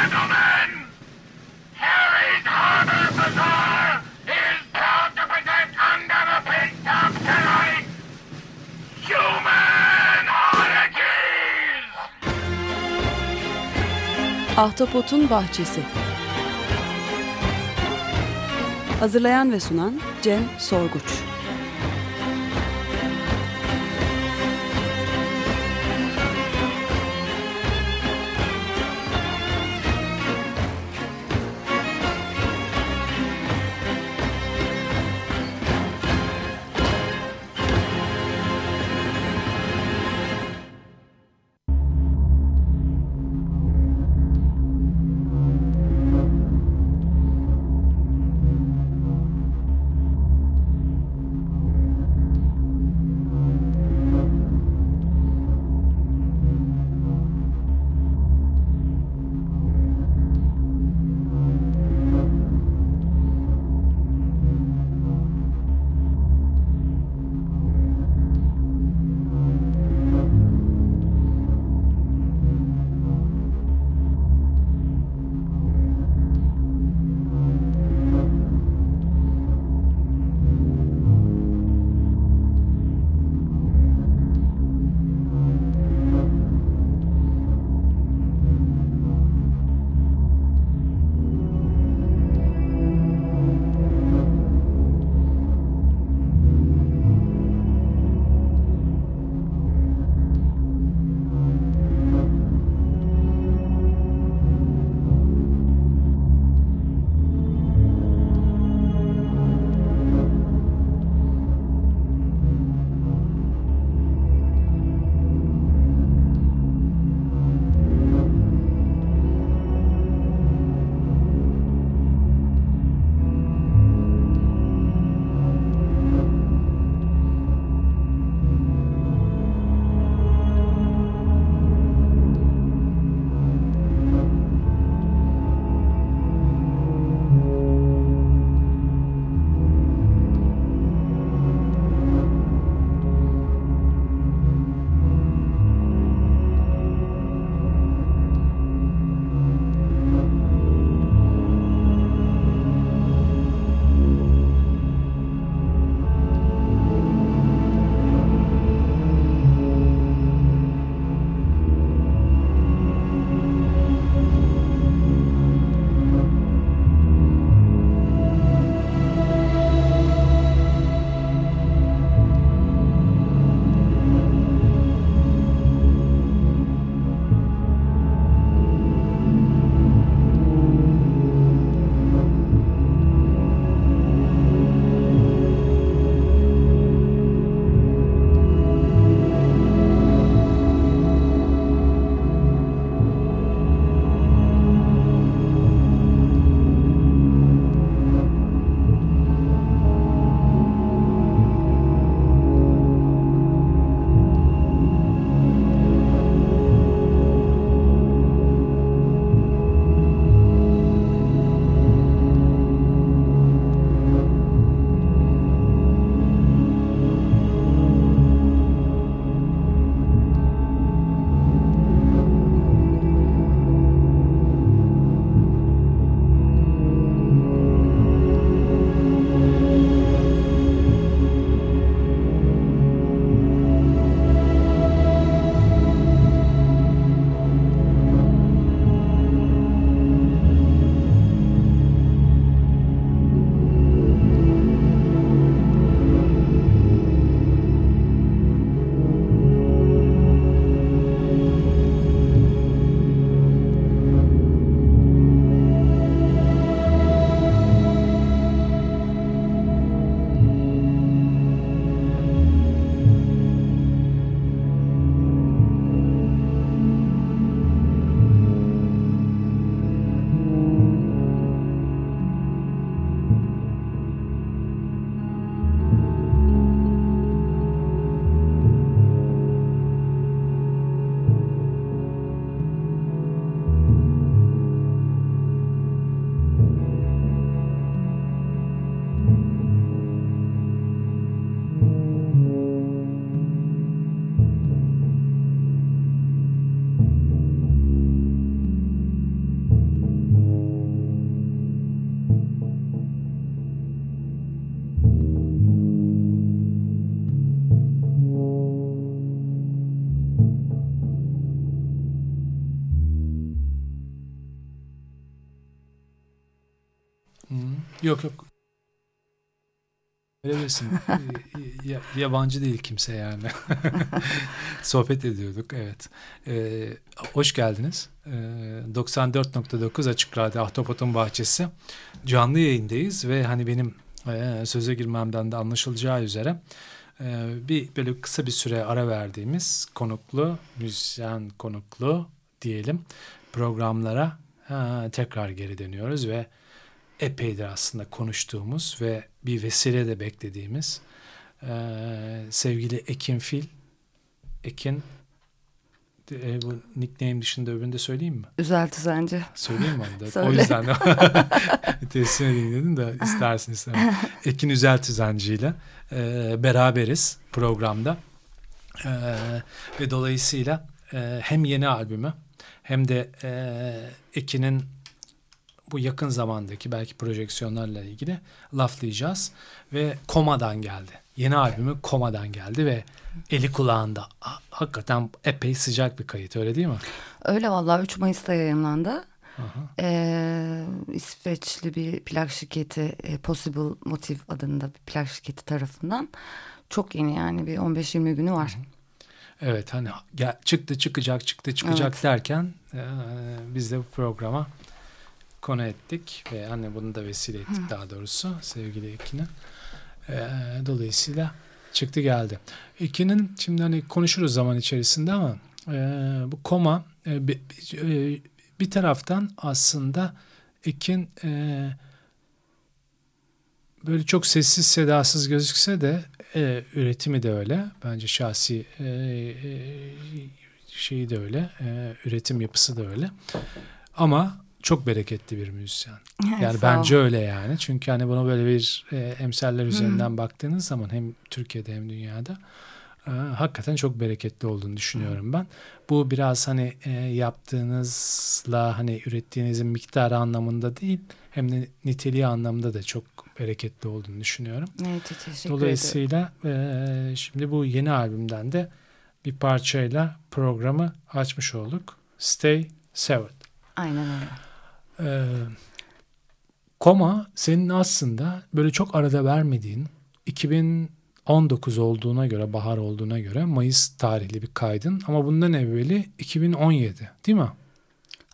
gentlemen, Harry's Harbor Bazaar is proud to present under the pink top tonight Human Oddities! Ahtapotun Bahçesi Hazırlayan ve sunan Cem Sorguç Yok yok. Verebilirsin. Y- yabancı değil kimse yani. Sohbet ediyorduk evet. Ee, hoş geldiniz. Ee, 94.9 Açık Radyo Ahtapot'un Bahçesi. Canlı yayındayız ve hani benim e, söze girmemden de anlaşılacağı üzere e, bir böyle kısa bir süre ara verdiğimiz konuklu, müzisyen konuklu diyelim programlara ha, tekrar geri dönüyoruz ve epeydir aslında konuştuğumuz ve bir vesile de beklediğimiz e, sevgili Ekin Fil. Ekin e, bu nickname dışında öbürünü de söyleyeyim mi? Üzel Tüzenci. Söyleyeyim mi onu da? Söyle. O yüzden de teslim edeyim dedim de istersin istemem. Ekin Üzel Tüzenci ile beraberiz programda. E, ve dolayısıyla e, hem yeni albümü hem de e, Ekin'in bu yakın zamandaki belki projeksiyonlarla ilgili laflayacağız. Ve Koma'dan geldi. Yeni albümü Koma'dan geldi ve eli kulağında. Ha- Hakikaten epey sıcak bir kayıt öyle değil mi? Öyle vallahi 3 Mayıs'ta yayınlandı. Aha. Ee, İsveçli bir plak şirketi e, Possible Motive adında bir plak şirketi tarafından. Çok yeni yani bir 15-20 günü var. Evet hani gel, çıktı çıkacak çıktı çıkacak Evet. derken e, biz de bu programa konu ettik ve hani bunu da vesile ettik daha doğrusu sevgili Ekin'e. E, dolayısıyla çıktı geldi. Ekin'in şimdi hani konuşuruz zaman içerisinde ama e, bu koma e, bir- e, bir taraftan aslında Ekin e, böyle çok sessiz sedasız gözükse de e, üretimi de öyle. Bence şahsi e, e, şeyi de öyle. e, üretim yapısı da öyle. Ama çok bereketli bir müzisyen. Yani ol. bence öyle yani. Çünkü hani bunu böyle bir e, emsaller üzerinden baktığınız zaman hem Türkiye'de hem dünyada e, hakikaten çok bereketli olduğunu düşünüyorum ben. Bu biraz hani e, yaptığınızla hani ürettiğinizin miktarı anlamında değil hem de niteliği anlamında da çok bereketli olduğunu düşünüyorum. Evet teşekkür ederim. Dolayısıyla e, şimdi bu yeni albümden de bir parçayla programı açmış olduk. Stay Severed. Aynen öyle. Ee, Koma senin aslında böyle çok arada vermediğin 2019 olduğuna göre bahar olduğuna göre Mayıs tarihli bir kaydın ama bundan evveli 2017 değil mi?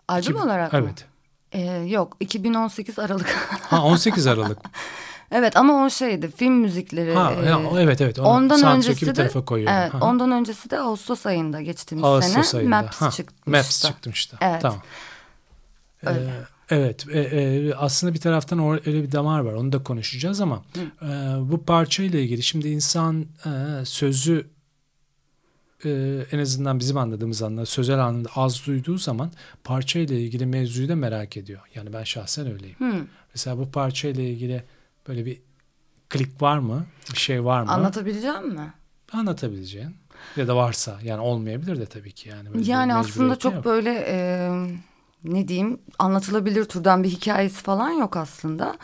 Albüm İki- olarak mı? Evet. Ee, yok 2018 Aralık. Ha 18 Aralık. evet ama o şeydi film müzikleri. ha, e, ya, evet evet. Onu ondan öncesi bir tarafa koyuyorum. evet, Ha. ondan öncesi de Ağustos ayında geçtiğimiz Ağustos sene ayında. Maps Ha, çıkmıştı. Maps çıkmıştı. Evet. Tamam. Ee, Öyle. Evet. e, e, aslında bir taraftan öyle bir damar var. Onu da konuşacağız ama e, bu parçayla ilgili şimdi insan e, sözü e, en azından bizim anladığımız anlamda sözel anlamda az duyduğu zaman parçayla ilgili mevzuyu da merak ediyor. Yani ben şahsen öyleyim. Hı. Mesela bu parçayla ilgili böyle bir klik var mı? Bir şey var mı? Anlatabileceğim mi? Anlatabileceğin. Ya da varsa yani olmayabilir de tabii ki yani. Böyle Yani aslında çok yok. böyle e, ne diyeyim anlatılabilir türden bir hikayesi falan yok aslında.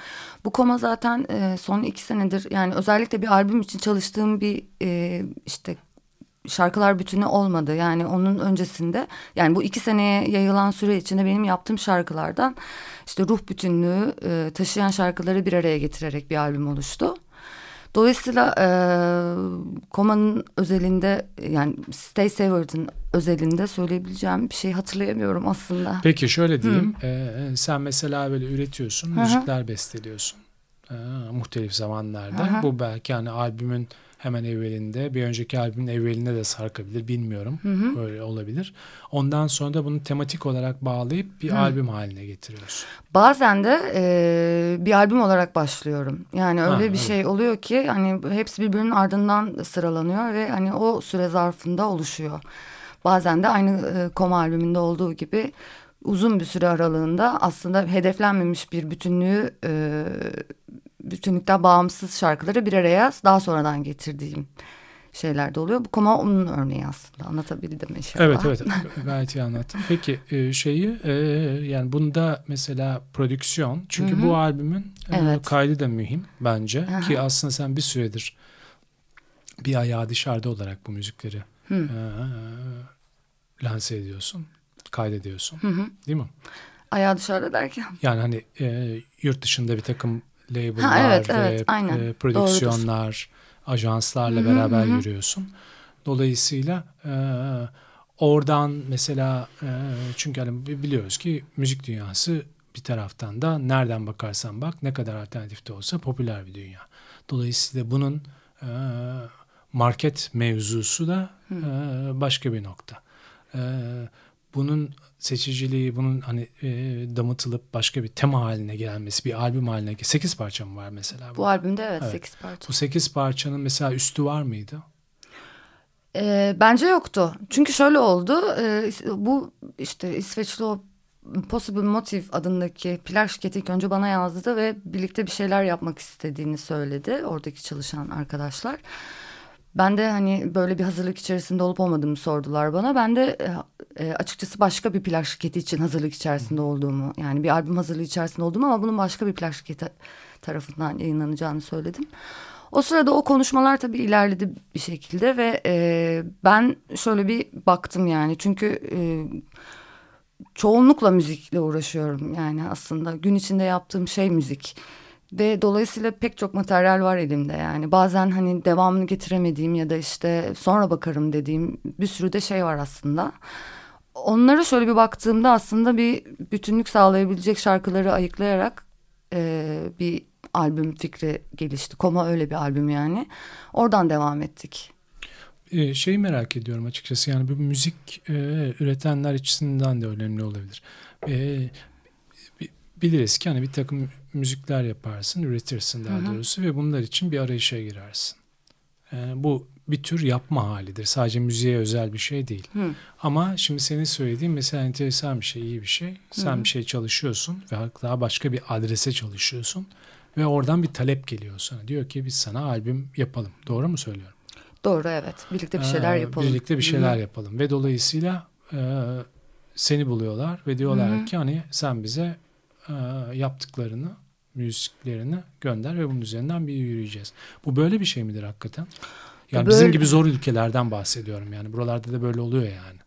Bu koma zaten e, son iki senedir yani özellikle bir albüm için çalıştığım bir e, işte şarkılar bütünü olmadı. Yani onun öncesinde yani bu iki seneye yayılan süre içinde benim yaptığım şarkılardan işte ruh bütünlüğü e, taşıyan şarkıları bir araya getirerek bir albüm oluştu. Dolayısıyla e, Koma'nın özelinde yani Stay Severed'ın özelinde söyleyebileceğim bir şey hatırlayamıyorum aslında. Peki şöyle diyeyim. Ee, sen mesela böyle üretiyorsun, Hı hı. müzikler besteliyorsun. Ee, muhtelif zamanlarda. Hı hı. Bu belki hani albümün hemen evvelinde, bir önceki albümün evvelinde de sarkabilir. Bilmiyorum. Öyle olabilir. Ondan sonra da bunu tematik olarak bağlayıp bir albüm haline getiriyorsun. Bazen de e, bir albüm olarak başlıyorum. Yani öyle Ha, bir evet. şey oluyor ki hani hepsi birbirinin ardından sıralanıyor ve hani o süre zarfında oluşuyor. Bazen de aynı e, Koma albümünde olduğu gibi uzun bir süre aralığında aslında hedeflenmemiş bir bütünlüğü e, bütünlükten bağımsız şarkıları bir araya daha sonradan getirdiğim şeyler de oluyor. Bu Koma onun örneği aslında anlatabildim inşallah. Evet evet gayet iyi anlattın. Peki e, şeyi e, yani bunda mesela prodüksiyon çünkü bu albümün e, Evet. kaydı da mühim bence Aha. ki aslında sen bir süredir bir ayağı dışarıda olarak bu müzikleri Hı. e, lanse ediyorsun, kaydediyorsun Hı hı. değil mi? Ayağı dışarıda derken. Yani hani e, yurt dışında bir takım label'lar Ha, evet, ve evet, aynen. e, prodüksiyonlar, ajanslarla Hı hı, beraber hı yürüyorsun. Dolayısıyla e, oradan mesela e, çünkü hani bi- biliyoruz ki müzik dünyası bir taraftan da nereden bakarsan bak ne kadar alternatif de olsa popüler bir dünya. Dolayısıyla bunun e, market mevzusu da e, başka bir nokta. E, bunun seçiciliği, bunun hani e, damıtılıp başka bir tema haline gelmesi, bir albüm haline gelmesi. Sekiz parça mı var mesela? Bu albümde evet, Evet. 8 parça. Bu sekiz parçanın mesela üstü var mıydı? Ee, bence yoktu. Çünkü şöyle oldu. e, bu işte İsveçli o Possible Motive adındaki plak şirketi ilk önce bana yazdı ve birlikte bir şeyler yapmak istediğini söyledi. Oradaki çalışan arkadaşlar. Ben de hani böyle bir hazırlık içerisinde olup olmadığımı sordular bana. Ben de e, e, açıkçası başka bir plak şirketi için hazırlık içerisinde olduğumu yani bir albüm hazırlığı içerisinde olduğumu ama bunun başka bir plak şirketi tarafından yayınlanacağını söyledim. O sırada o konuşmalar tabii ilerledi bir şekilde ve e, ben şöyle bir baktım yani çünkü e, çoğunlukla müzikle uğraşıyorum yani aslında gün içinde yaptığım şey müzik ve dolayısıyla pek çok materyal var elimde yani bazen hani devamını getiremediğim ya da işte sonra bakarım dediğim bir sürü de şey var aslında. Onlara şöyle bir baktığımda aslında bir bütünlük sağlayabilecek şarkıları ayıklayarak e, bir albüm fikri gelişti. Koma öyle bir albüm yani. Oradan devam ettik. Ee, şeyi merak ediyorum açıkçası yani bu müzik e, üretenler açısından da önemli olabilir. E, bi- biliriz ki hani bir takım müzikler yaparsın, üretirsin daha Hı hı. doğrusu ve bunlar için bir arayışa girersin. E, bu bir tür yapma halidir. Sadece müziğe özel bir şey değil. Hı. Ama şimdi senin söylediğin mesela enteresan bir şey, iyi bir şey. Sen Hı. bir şey çalışıyorsun ve hatta başka bir adrese çalışıyorsun ve oradan bir talep geliyor sana. Diyor ki biz sana albüm yapalım. Doğru mu söylüyorum? Doğru evet. Birlikte bir şeyler Ee, yapalım. Birlikte bir Hı hı. şeyler yapalım ve dolayısıyla e, seni buluyorlar ve diyorlar hı. ki hani sen bize e, yaptıklarını, müziklerini gönder ve bunun üzerinden bir yürüyeceğiz. Bu böyle bir şey midir hakikaten? Yani bizim Böyle- gibi zor ülkelerden bahsediyorum yani. Buralarda da böyle oluyor yani.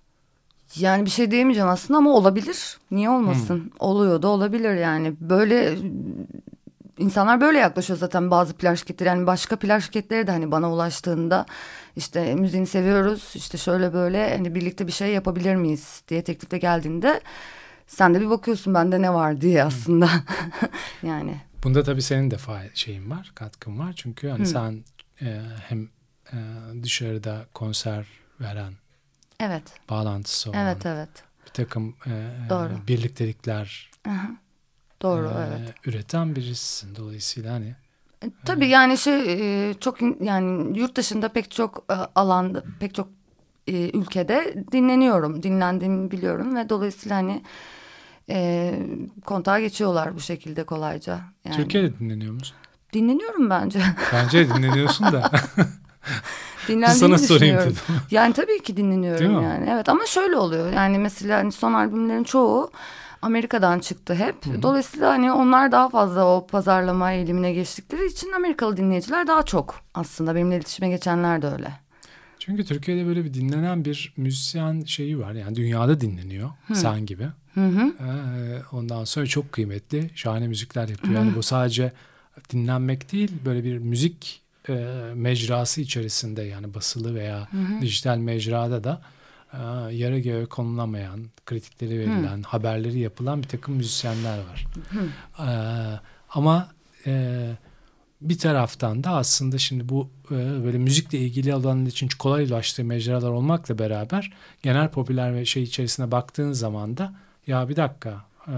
Yani bir şey diyemeyeceğim aslında ama olabilir. Niye olmasın? Oluyor da olabilir yani. Böyle insanlar böyle yaklaşıyor zaten bazı plaj şirketleri. Yani başka plaj şirketleri de hani bana ulaştığında işte müziğini seviyoruz. işte şöyle böyle hani birlikte bir şey yapabilir miyiz diye teklifte geldiğinde sen de bir bakıyorsun bende ne var diye aslında. yani Bunda tabii senin de şeyin var, katkın var. Çünkü hani Hı. sen e, hem e, dışarıda konser veren, evet. bağlantısı olan Evet evet. bir takım e, Doğru. birliktelikler Aha. Doğru e, evet. üreten birisisin. Dolayısıyla hani E, Tabii yani şey e, çok yani yurt dışında pek çok e, alanda pek çok e, ülkede dinleniyorum. Dinlendiğimi biliyorum ve dolayısıyla hani e, kontağa geçiyorlar bu şekilde kolayca. Yani. Türkiye'de dinleniyor musun? Dinleniyorum bence. Bence dinleniyorsun da. Dinlendiğimi Sana sorayım dedim. Yani tabii ki dinleniyorum yani. Evet ama şöyle oluyor. Yani mesela hani son albümlerin çoğu Amerika'dan çıktı hep. Dolayısıyla hani onlar daha fazla o pazarlama eğilimine geçtikleri için Amerikalı dinleyiciler daha çok aslında. Benimle iletişime geçenler de öyle. Çünkü Türkiye'de böyle bir dinlenen bir müzisyen şeyi var. Yani dünyada dinleniyor. Sen gibi. Hı hı. Ee, ondan sonra çok kıymetli. Şahane müzikler yapıyor. Yani bu sadece dinlenmek değil. Böyle bir müzik e, mecrası içerisinde yani basılı veya dijital mecrada da e, yarı göğe konulamayan, kritikleri verilen, haberleri yapılan bir takım müzisyenler var. E, ama e, bir taraftan da aslında şimdi bu e, böyle müzikle ilgili alanlar için kolay ulaştığı mecralar olmakla beraber genel popüler ve şey içerisine baktığın zaman da ya bir dakika e,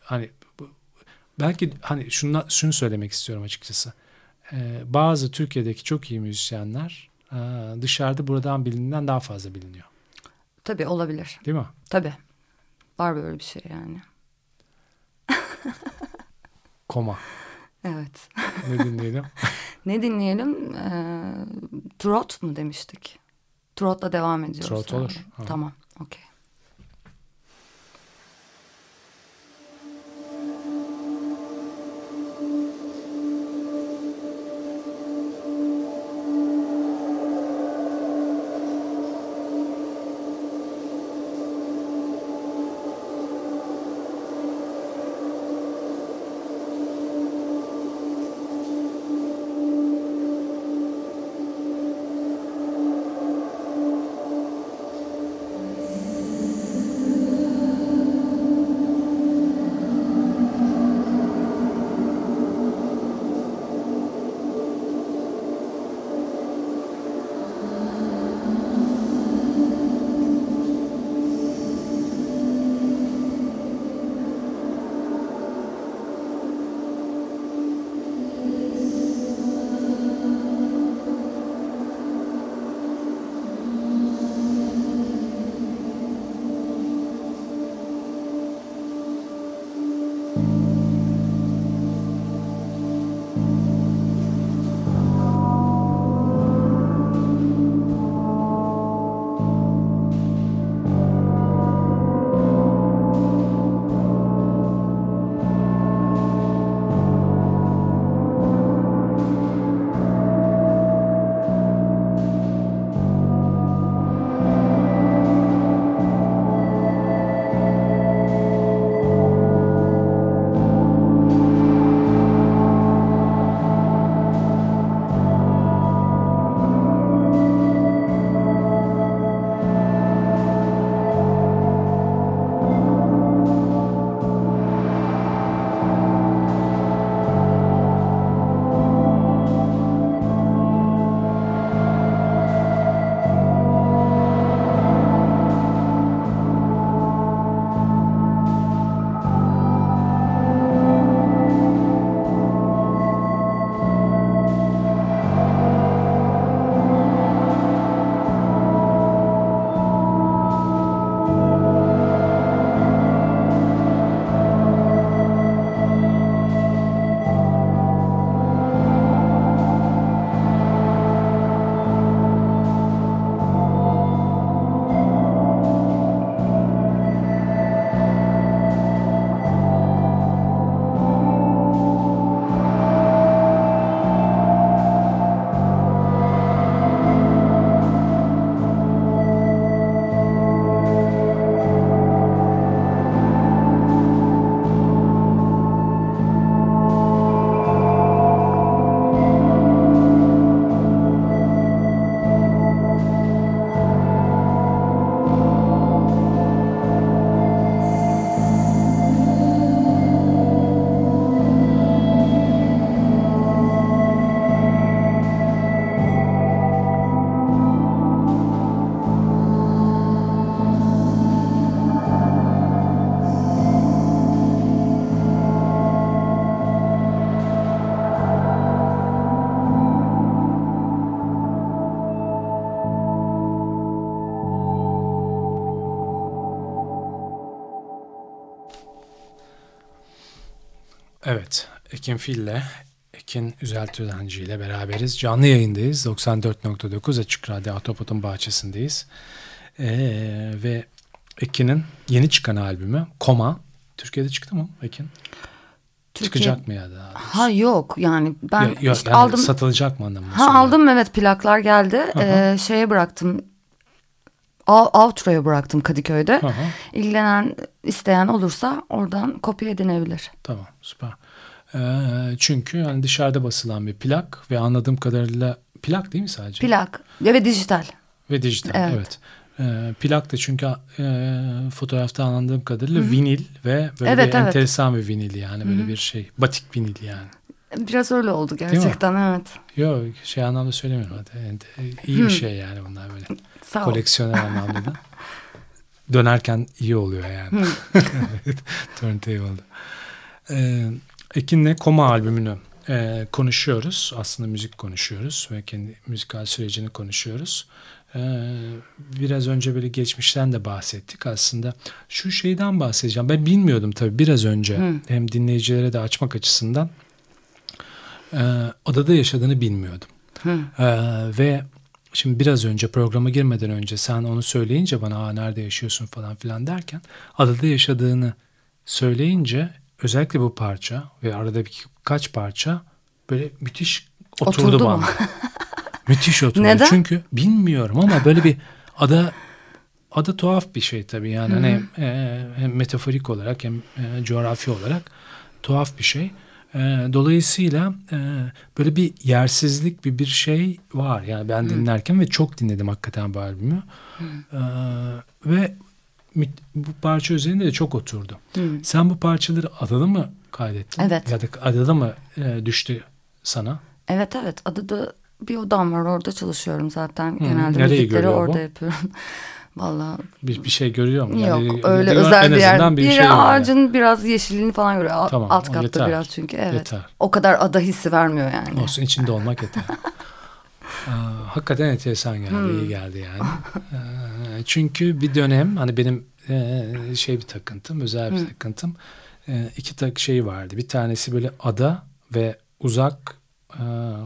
hani belki hani şunu, şunu söylemek istiyorum açıkçası. E, bazı Türkiye'deki çok iyi müzisyenler dışarıda buradan bilinenden daha fazla biliniyor. Tabii olabilir. Değil mi? Tabii. Var böyle bir şey yani. Koma. Evet. Ne dinleyelim? ne dinleyelim? Ee, Trot mu demiştik? Trot'la devam ediyoruz. Trot olur. Tamam. Okey. Ekin Fil'le, Ekin Üzel Tüzenci ile beraberiz. Canlı yayındayız. 94.9 Açık Radyo Atopot'un bahçesindeyiz. Ee, ve Ekin'in yeni çıkan albümü Koma. Türkiye'de çıktı mı Ekin? Türkiye- Çıkacak mı ya da? Ha yok yani ben Ya- ya- işte yani aldım. Satılacak mı anlamında? Ha söylüyorum. aldım evet plaklar geldi. Ee, şeye bıraktım. Outro'ya bıraktım Kadıköy'de. Hı. İlgilenen isteyen olursa oradan kopya edinebilir. Tamam süper. Ee, çünkü yani dışarıda basılan bir plak ve anladığım kadarıyla plak değil mi sadece? Plak ve dijital. Ve dijital Evet. evet. Ee, plak da çünkü e, fotoğrafta anladığım kadarıyla vinil ve böyle Evet, bir evet. enteresan bir vinil yani böyle bir şey batik vinil yani. Biraz öyle oldu gerçekten evet. Yok şey anlamda söylemiyorum hadi. İyi bir şey yani bunlar böyle Sağ ol. koleksiyoner anlamda da. Dönerken iyi oluyor yani. Turntable'da. Ee, Ekin'le Koma albümünü e, konuşuyoruz. Aslında müzik konuşuyoruz ve kendi müzikal sürecini konuşuyoruz. Ee, biraz önce böyle geçmişten de bahsettik aslında. Şu şeyden bahsedeceğim. Ben bilmiyordum tabii biraz önce Hı. hem dinleyicilere de açmak açısından. Ee, adada yaşadığını bilmiyordum. Hı. Ee, ve şimdi biraz önce programa girmeden önce sen onu söyleyince bana Aa, nerede yaşıyorsun falan filan derken adada yaşadığını söyleyince özellikle bu parça ve arada bir kaç parça böyle müthiş oturdu, Oturdu bana. müthiş oturdu. Neden? Çünkü bilmiyorum ama böyle bir ada ada tuhaf bir şey tabii yani hani e, hem metaforik olarak hem e, coğrafi olarak tuhaf bir şey. E, dolayısıyla e, böyle bir yersizlik bir bir şey var yani ben dinlerken ve çok dinledim hakikaten bu albümü E, ve bu parça üzerinde de çok oturdu. Hı. Sen bu parçaları adada mı kaydettin? Evet. Ya da adada mı e, düştü sana? Evet evet adada bir odam var orada çalışıyorum zaten. Hı, Genelde nereye müzikleri görüyor bu? orada yapıyorum. Vallahi Bir, bir şey görüyor mu? yok Yani, öyle en özel bir yer. Bir, bir şey ağacın biraz yeşilliğini falan görüyor. Alt, Tamam, alt katta yeter. biraz çünkü evet. Yeter. O kadar ada hissi vermiyor yani. Olsun içinde olmak yeter. Aa, hakikaten enteresan geldi, Hmm. iyi geldi yani. Ee, çünkü bir dönem hani benim e, şey bir takıntım, özel bir Hmm. takıntım. E, iki tak şey vardı. Bir tanesi böyle ada ve uzak e,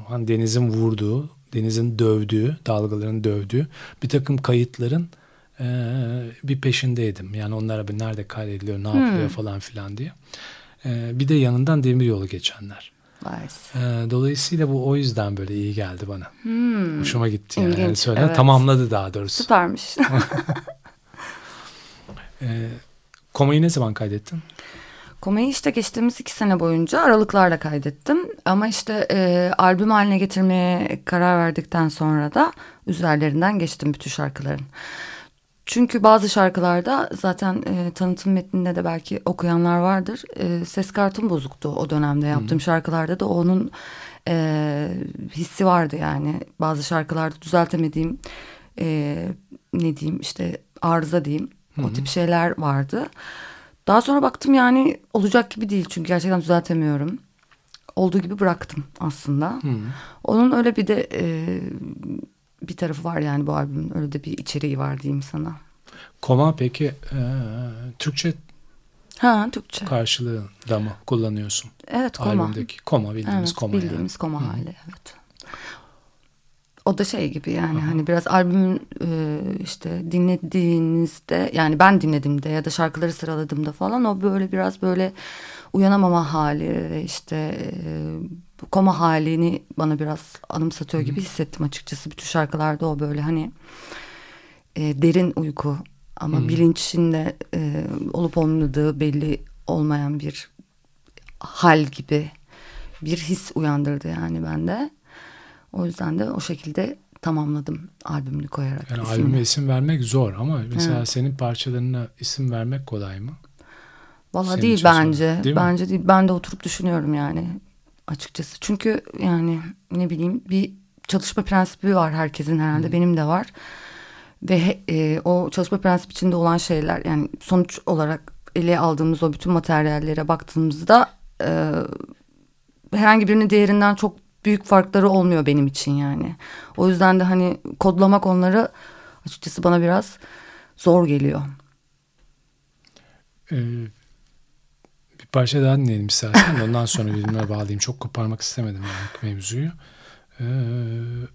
hani denizin vurduğu, denizin dövdüğü, dalgaların dövdüğü bir takım kayıtların e, bir peşindeydim. Yani onlar bir nerede kaydediliyor, ne yapılıyor Hmm. falan filan diye. E, bir de yanından demir yolu geçenler. Vay. Ee, dolayısıyla bu o yüzden böyle iyi geldi bana. Hmm, Hoşuma gitti yani. İlginç, yani söyle evet. tamamladı daha doğrusu. süpermiş. Ee, Koma'yı ne zaman kaydettin? Komayı işte geçtiğimiz iki sene boyunca aralıklarla kaydettim. Ama işte e, albüm haline getirmeye karar verdikten sonra da üzerlerinden geçtim bütün şarkıların. Çünkü bazı şarkılarda zaten e, tanıtım metninde de belki okuyanlar vardır. E, ses kartım bozuktu o dönemde yaptığım şarkılarda da onun e, hissi vardı yani. Bazı şarkılarda düzeltemediğim e, ne diyeyim işte arıza diyeyim o tip şeyler vardı. Daha sonra baktım yani olacak gibi değil çünkü gerçekten düzeltemiyorum. Olduğu gibi bıraktım aslında. Onun öyle bir de e, bir tarafı var yani bu albümün öyle de bir içeriği var diyeyim sana. Koma peki e, Türkçe Ha Türkçe. karşılığında mı kullanıyorsun? Evet koma. Albümdeki Koma bildiğimiz Evet, Koma bildiğimiz yani. koma hali evet. O da şey gibi yani hani biraz albümün e, işte dinlediğinizde yani ben dinlediğimde ya da şarkıları sıraladığımda falan o böyle biraz böyle uyanamama hali ve işte e, koma halini bana biraz anımsatıyor gibi hissettim açıkçası. Bütün şarkılarda o böyle hani e, derin uyku ama bilinçinde e, olup olmadığı belli olmayan bir hal gibi bir his uyandırdı yani bende. O yüzden de o şekilde tamamladım albümünü koyarak. Yani ismini. albüme isim vermek zor ama mesela Evet. senin parçalarına isim vermek kolay mı? Valla senin değil bence. Değil mi? bence değil. Ben de oturup düşünüyorum yani açıkçası. Çünkü yani ne bileyim bir çalışma prensibi var herkesin herhalde. Benim de var. Ve he- e, o çalışma prensibi içinde olan şeyler yani sonuç olarak ele aldığımız o bütün materyallere baktığımızda e, herhangi birinin diğerinden çok büyük farkları olmuyor benim için yani. O yüzden de hani kodlamak onları açıkçası bana biraz zor geliyor. Ee, bir parça daha dinleyelim istersen. Ondan sonra birbirine bağlayayım. Çok koparmak istemedim yani mevzuyu. Ee,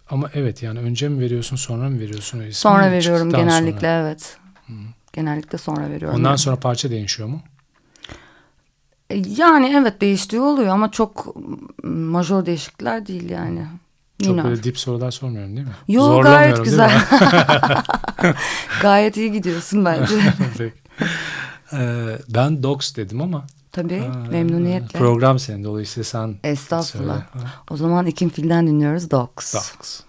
ama evet yani önce mi veriyorsun sonra mı veriyorsun? İsmi Sonra veriyorum genellikle sonra. evet. Genellikle sonra veriyorum. Ondan yani. sonra parça değişiyor mu? E, Yani evet değiştiği oluyor ama çok majör değişiklikler değil yani. Çok Minor. böyle dip sorular sormuyorum değil mi? Yo Zorlamıyorum, gayet güzel. gayet iyi gidiyorsun bence. Ee, ben Dogs dedim ama Tabii Aa, memnuniyetle. Program senin dolayısıyla sen Estağfurullah. Ha, O zaman Ekim Fil'den dinliyoruz Dogs. Dogs.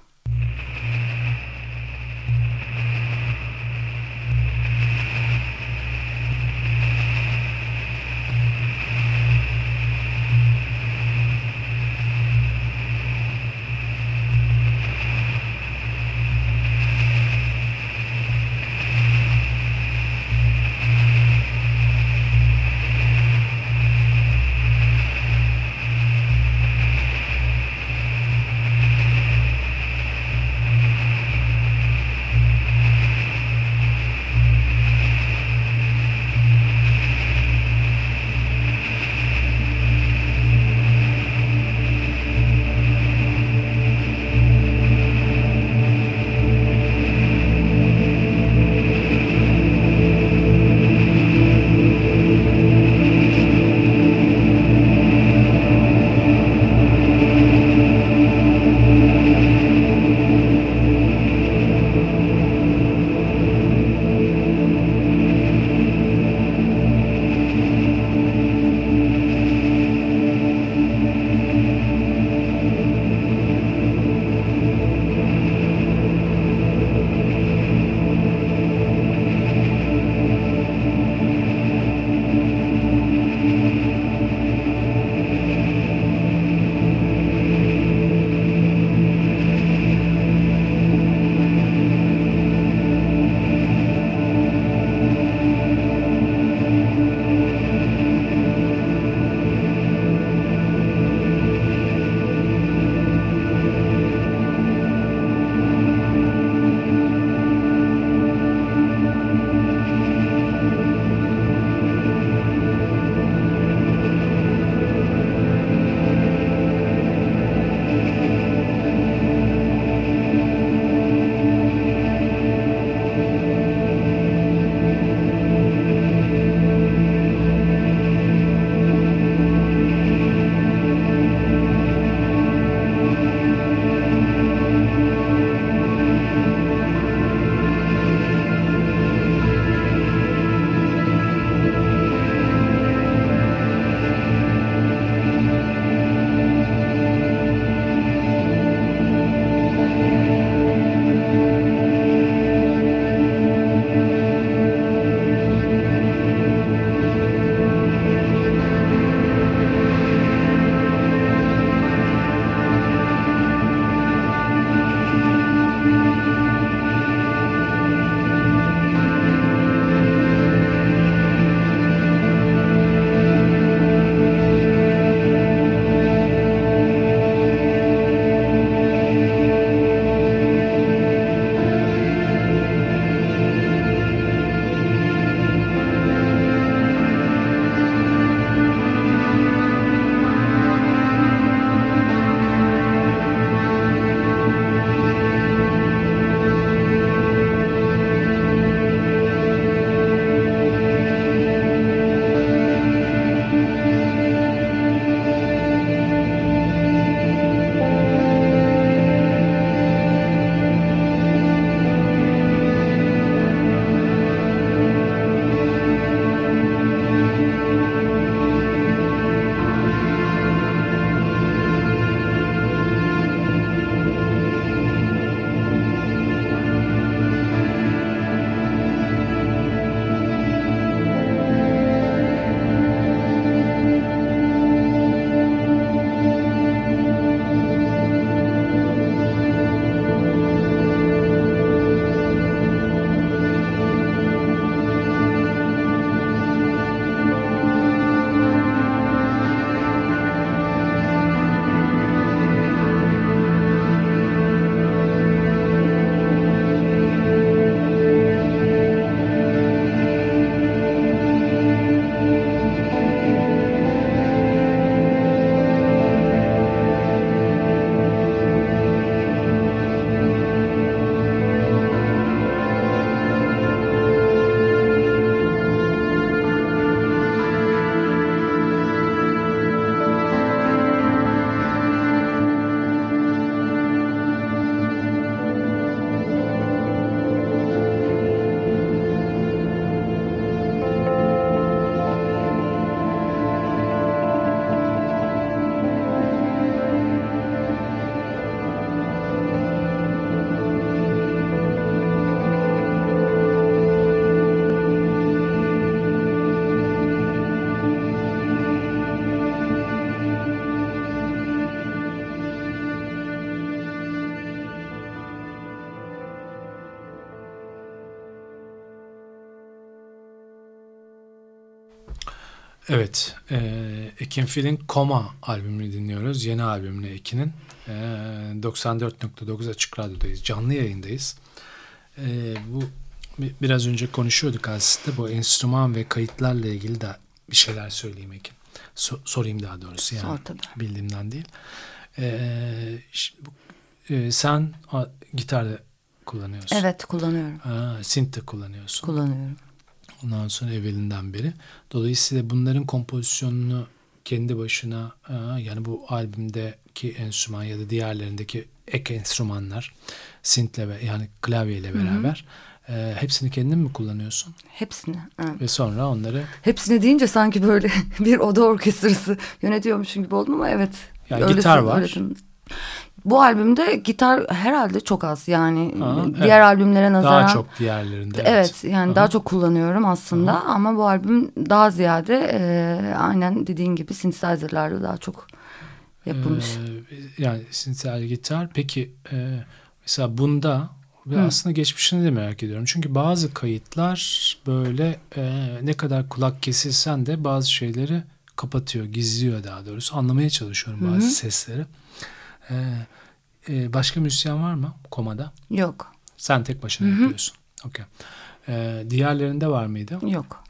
Evet, e, Ekin Fil'in Koma albümünü dinliyoruz. Yeni albümünü Ekin'in. E, 94.9 Açık Radyo'dayız. Canlı yayındayız. E, bu biraz önce konuşuyorduk aslında. Bu enstrüman ve kayıtlarla ilgili de bir şeyler söyleyeyim Ekin. So, sorayım daha doğrusu yani. Sor tabii. Bildiğimden değil. E, şimdi, e, sen a, gitarda kullanıyorsun. Evet kullanıyorum. Ha, synth de kullanıyorsun. Kullanıyorum. Ondan sonra evvelinden beri. Dolayısıyla bunların kompozisyonunu kendi başına yani bu albümdeki enstrüman ya da diğerlerindeki ek enstrümanlar synth'le ve yani klavyeyle beraber hı hı. hepsini kendin mi kullanıyorsun? Hepsini. Evet. Ve sonra onları Hepsini deyince sanki böyle bir oda orkestrası yönetiyormuşum gibi oldum ama evet. Yani gitar var. Öğretim. Bu albümde gitar herhalde çok az yani Aha, diğer evet. albümlere nazaran. Daha çok diğerlerinde. Evet, evet yani Aha. daha çok kullanıyorum aslında Aha. ama bu albüm daha ziyade e, aynen dediğin gibi synthesizer'larla daha çok yapılmış. Ee, yani synthesizer gitar peki e, mesela bunda ve Hı. aslında geçmişini de merak ediyorum. Çünkü bazı kayıtlar böyle e, ne kadar kulak kesilsen de bazı şeyleri kapatıyor, gizliyor daha doğrusu. Anlamaya çalışıyorum bazı Hı. sesleri. Ee, e, başka müzisyen var mı komada? Yok. Sen tek başına Hı-hı. yapıyorsun. Okay. Ee, diğerlerinde var mıydı? Yok.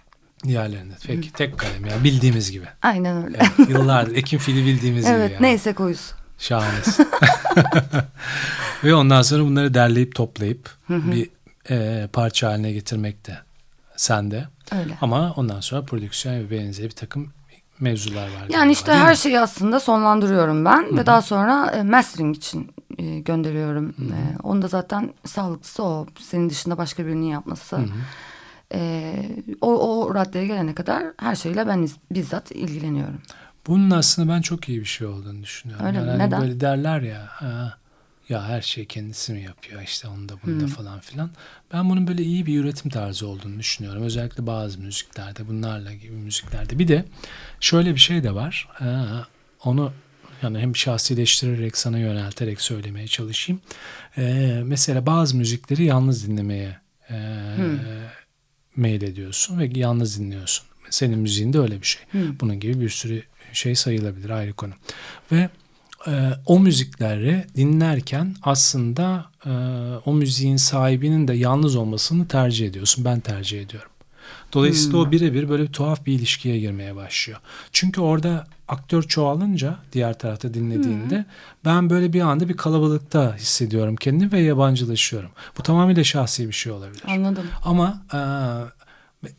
Diğerlerinde. Peki Hı. tek kalem ya bildiğimiz gibi. Aynen öyle. Evet, yıllardır Ekim fili bildiğimiz evet, gibi. Evet neyse koyuz. Şahane. Ve ondan sonra bunları derleyip toplayıp Hı-hı. bir e, parça haline getirmek de sende. Öyle. Ama ondan sonra prodüksiyon ve benzeri bir takım mevzular var. Yani işte her mi? şeyi aslında sonlandırıyorum ben Hı-hı. ve daha sonra e, mastering için e, gönderiyorum. E, onu da zaten sağlıklısı o. Senin dışında başka birinin yapması. E, o, o raddeye gelene kadar her şeyle ben iz, bizzat ilgileniyorum. Bunun aslında ben çok iyi bir şey olduğunu düşünüyorum. Öyle yani mi? Hani Neden? Böyle derler ya ya her şey kendisi mi yapıyor işte onu da bunu da falan filan. Ben bunun böyle iyi bir üretim tarzı olduğunu düşünüyorum. Özellikle bazı müziklerde bunlarla gibi müziklerde. Bir de şöyle bir şey de var. Ee, onu yani hem şahsileştirerek sana yönelterek söylemeye çalışayım. Ee, mesela bazı müzikleri yalnız dinlemeye e, hmm. meylediyorsun ve yalnız dinliyorsun. Senin müziğinde öyle bir şey. Hmm. Bunun gibi bir sürü şey sayılabilir ayrı konu. Ve e, o müzikleri dinlerken aslında e, o müziğin sahibinin de yalnız olmasını tercih ediyorsun. Ben tercih ediyorum. Dolayısıyla hmm. o birebir böyle bir tuhaf bir ilişkiye girmeye başlıyor. Çünkü orada aktör çoğalınca diğer tarafta dinlediğinde hmm. ben böyle bir anda bir kalabalıkta hissediyorum kendimi ve yabancılaşıyorum. Bu tamamıyla şahsi bir şey olabilir. Anladım. Ama e,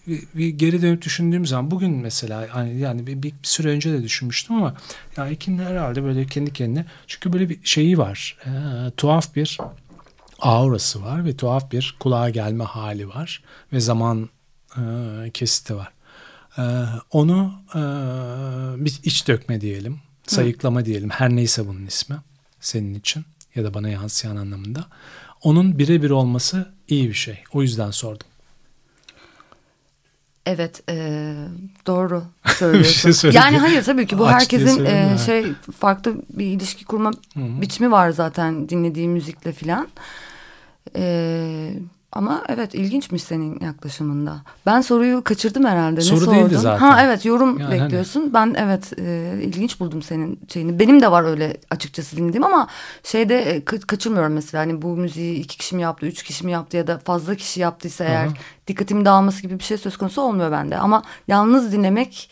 bir geri dönüp düşündüğüm zaman bugün mesela hani yani bir, bir, süre önce de düşünmüştüm ama ya Ekin herhalde böyle kendi kendine çünkü böyle bir şeyi var e, tuhaf bir aurası var ve tuhaf bir kulağa gelme hali var ve zaman e, kesiti var. E, onu e, bir iç dökme diyelim, sayıklama Hı. diyelim her neyse bunun ismi senin için ya da bana yansıyan anlamında. Onun birebir olması iyi bir şey. O yüzden sordum. Evet e, doğru söylüyorsun. şey yani hayır tabii ki bu Aç herkesin e, şey farklı bir ilişki kurma Hı-hı. biçimi var zaten dinlediği müzikle filan. E, ama evet ilginçmiş senin yaklaşımında. Ben soruyu kaçırdım herhalde. Soru ne sordun? değildi zaten. Ha evet yorum yani hani bekliyorsun. Hani... Ben evet e, ilginç buldum senin şeyini. Benim de var öyle açıkçası dinlediğim ama şeyde e, kaçırmıyorum mesela. Hani bu müziği iki kişi mi yaptı, üç kişi mi yaptı ya da fazla kişi yaptıysa eğer Aha. dikkatimi dağılması gibi bir şey söz konusu olmuyor bende. Ama yalnız dinlemek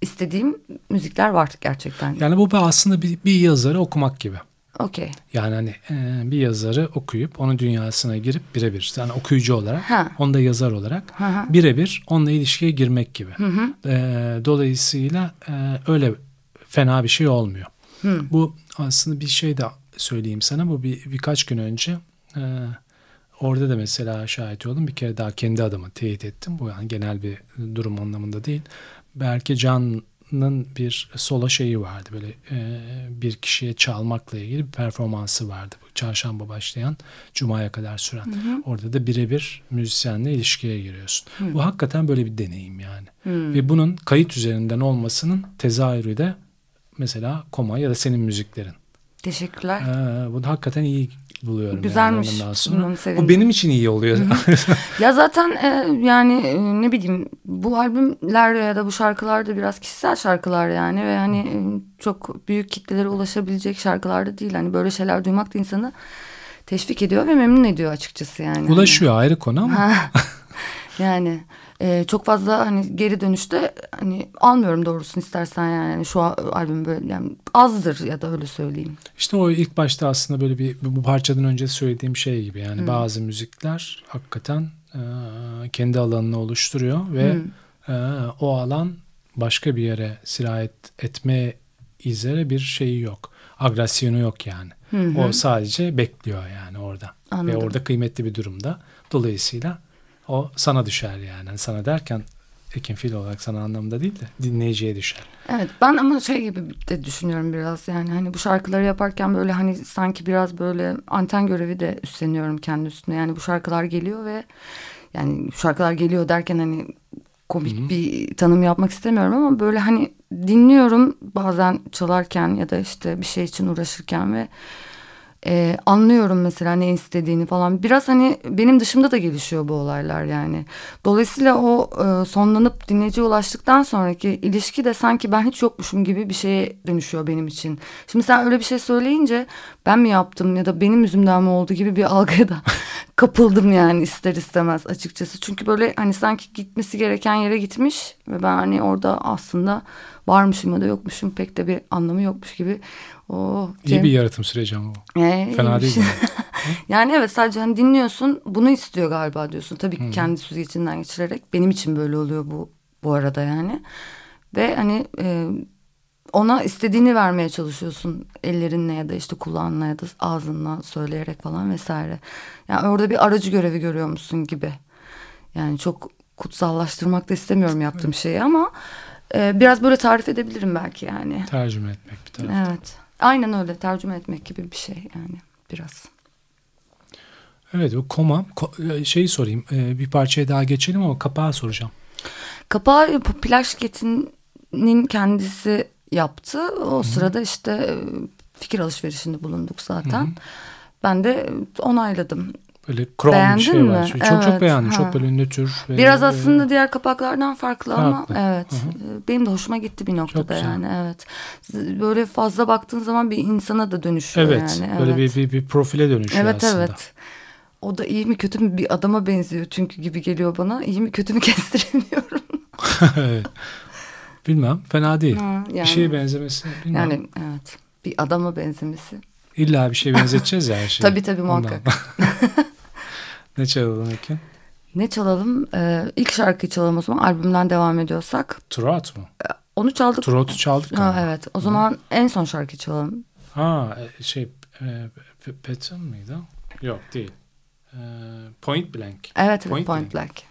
istediğim müzikler var gerçekten. Yani bu aslında bir, bir yazarı okumak gibi. Okey. Yani hani e, bir yazarı okuyup onun dünyasına girip birebir yani okuyucu olarak ha. onu da yazar olarak birebir onunla ilişkiye girmek gibi. Hı hı. E, dolayısıyla e, öyle fena bir şey olmuyor. Hı. Bu aslında bir şey de söyleyeyim sana bu bir birkaç gün önce e, orada da mesela şahit oldum bir kere daha kendi adıma teyit ettim. Bu yani genel bir durum anlamında değil. Belki Can bir solo şeyi vardı böyle e, bir kişiye çalmakla ilgili bir performansı vardı. Bu çarşamba başlayan cumaya kadar süren. Hı hı. Orada da birebir müzisyenle ilişkiye giriyorsun. Hı. Bu hakikaten böyle bir deneyim yani. Hı. Ve bunun kayıt üzerinden olmasının tezahürü de mesela koma ya da senin müziklerin. Teşekkürler. Ee, bu da hakikaten iyi buluyorum. Güzelmiş. Yani. Bu benim için iyi oluyor. Ya zaten e, yani e, ne bileyim bu albümler ya da bu şarkılar da biraz kişisel şarkılar yani ve hani e, çok büyük kitlelere ulaşabilecek şarkılar da değil. Hani böyle şeyler duymak da insanı teşvik ediyor ve memnun ediyor açıkçası yani. Ulaşıyor ayrı konu ama. Yani e, çok fazla hani geri dönüşte hani almıyorum doğrusunu istersen yani Yani şu albüm böyle yani azdır ya da öyle söyleyeyim. İşte o ilk başta aslında böyle bir bu parçadan önce söylediğim şey gibi yani bazı müzikler hakikaten e, kendi alanını oluşturuyor ve e, o alan başka bir yere sirayet etme izere bir şeyi yok. Agresyonu yok yani. O sadece bekliyor yani orada. Ve Anladım. orada kıymetli bir durumda. Dolayısıyla o sana düşer yani. Hani sana derken Ekin Fil olarak sana anlamında değil de dinleyiciye düşer. Evet ben ama şey gibi de düşünüyorum biraz yani hani bu şarkıları yaparken böyle hani sanki biraz böyle anten görevi de üstleniyorum kendi üstüne. Yani bu şarkılar geliyor ve yani şarkılar geliyor derken hani komik bir tanım yapmak istemiyorum ama böyle hani dinliyorum bazen çalarken ya da işte bir şey için uğraşırken ve e, anlıyorum mesela ne istediğini falan. Biraz hani benim dışımda da gelişiyor bu olaylar yani. Dolayısıyla o e, sonlanıp dinleyiciye ulaştıktan sonraki ilişki de sanki ben hiç yokmuşum gibi bir şeye dönüşüyor benim için. Şimdi sen öyle bir şey söyleyince ben mi yaptım ya da benim yüzümden mi oldu gibi bir algıya da kapıldım yani ister istemez açıkçası. Çünkü böyle hani sanki gitmesi gereken yere gitmiş ve ben hani orada aslında varmışım ya da yokmuşum pek de bir anlamı yokmuş gibi. Oh, İyi bir yaratım süreci ama bu. ee, Fena değil mi? yani evet sadece hani dinliyorsun bunu istiyor galiba diyorsun. Tabii ki kendi süzgecinden geçirerek benim için böyle oluyor bu bu arada yani. Ve hani e, ona istediğini vermeye çalışıyorsun ellerinle ya da işte kulağınla ya da ağzınla söyleyerek falan vesaire. Yani orada bir aracı görevi görüyormuşsun gibi. Yani çok kutsallaştırmak da istemiyorum yaptığım şeyi ama e, biraz böyle tarif edebilirim belki yani. Tercüme etmek bir taraf. Evet. Aynen öyle tercüme etmek gibi bir şey yani biraz. Evet bu koma ko- e, şeyi sorayım e, bir parçaya daha geçelim ama kapağı soracağım. Kapağı bu plaj şirketinin kendisi yaptı. O sırada işte e, fikir alışverişinde bulunduk zaten. Ben de onayladım. Böyle krom bir Beğendin şey var. mi? Çok çok Evet, beğendim. ha. Çok böyle nötr. ve- Biraz aslında diğer kapaklardan farklı, ama Farklı. evet. e, Benim de hoşuma gitti bir noktada yani evet. Böyle fazla baktığın zaman bir insana da dönüşüyor Evet. yani. Böyle evet. bir, bir, bir profile dönüşüyor Evet aslında. evet. O da iyi mi kötü mü bir adama benziyor çünkü gibi geliyor bana. İyi mi kötü mü kestiremiyorum. evet. Bilmem. Fena değil. Ha, Bir yani- şeye benzemesi. Bilmem. Yani evet bir adama benzemesi. İlla bir şey benzeteceğiz ya her şeyi. Tabii, tabii, muhakkak. Ne çalalım Ekin? Ne çalalım? Ee, ilk şarkıyı çalalım o zaman albümden devam ediyorsak. Trot mu? Onu çaldık. Trot'u çaldık. Ha, evet o zaman en son şarkıyı çalalım. Ha e, şey e, Patton mıydı? Yok değil. E, Point Blank. Evet evet Point Point, Blank. Blank.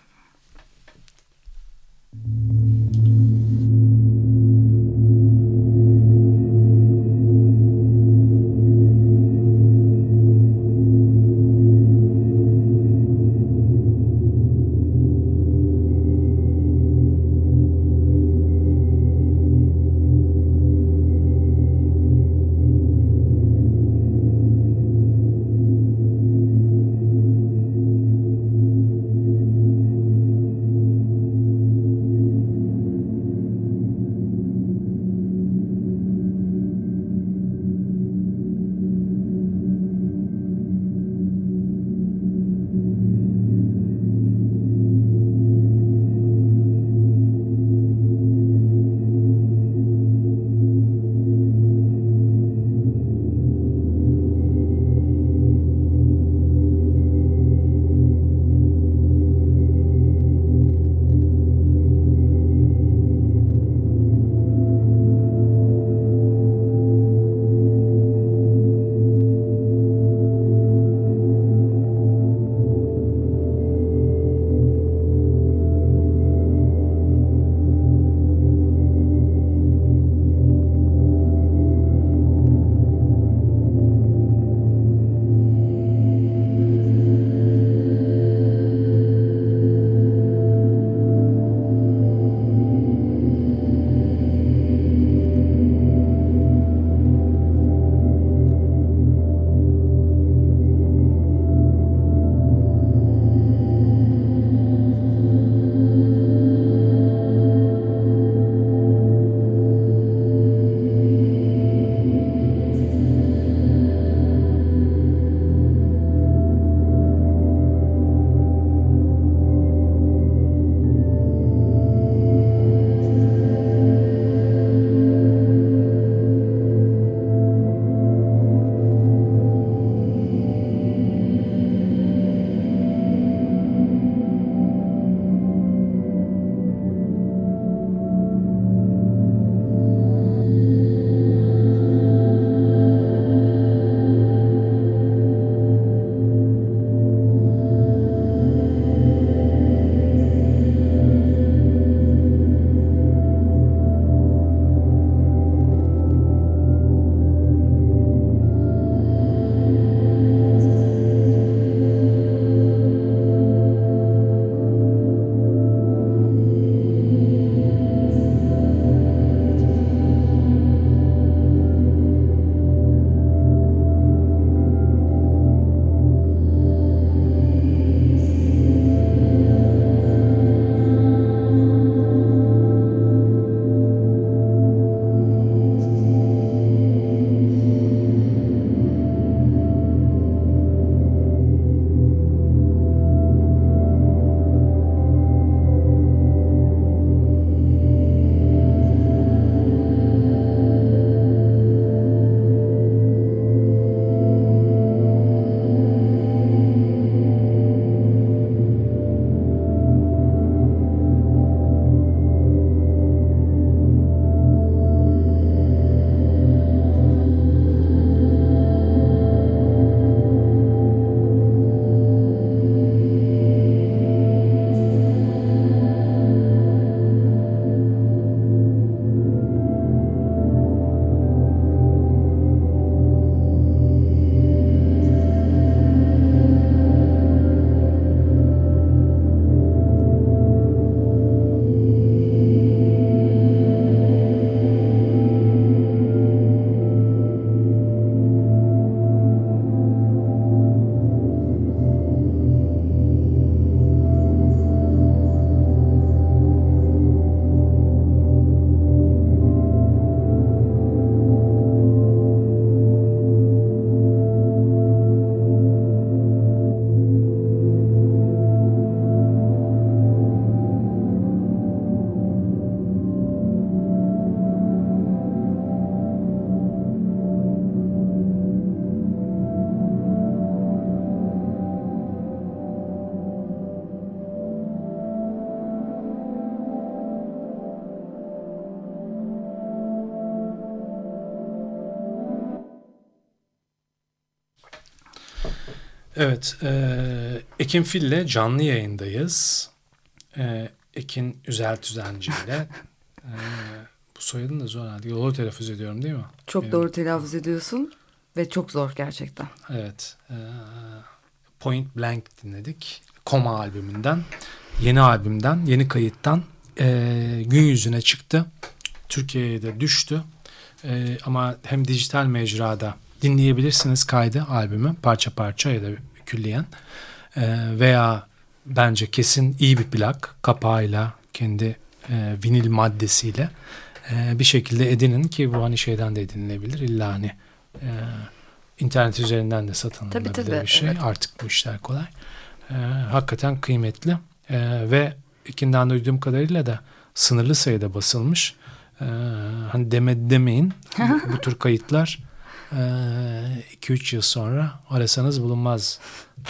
Evet, e, Ekin Fil'le canlı yayındayız. E, Ekin Üzel Tüzenci ile. E, bu soyadını da zor herhalde. Yolu telaffuz ediyorum değil mi? Çok Benim- doğru telaffuz ediyorsun ve çok zor gerçekten. Evet. e, Point Blank dinledik. Koma albümünden. Yeni albümden, yeni kayıttan e, gün yüzüne çıktı. Türkiye'ye de düştü. E, ama hem dijital mecrada dinleyebilirsiniz kaydı albümü parça parça ya da külliyen. E, veya bence kesin iyi bir plak kapağıyla kendi e, vinil maddesiyle e, bir şekilde edinin ki bu hani şeyden de edinilebilir. İlla hani e, internet üzerinden de satın Tabii, tabii, bir şey. evet. artık bu işler kolay. E, hakikaten kıymetli. E, ve ikinden duyduğum kadarıyla da sınırlı sayıda basılmış. E, hani deme demeyin. Bu tür kayıtlar 2-3 yıl sonra arasanız bulunmaz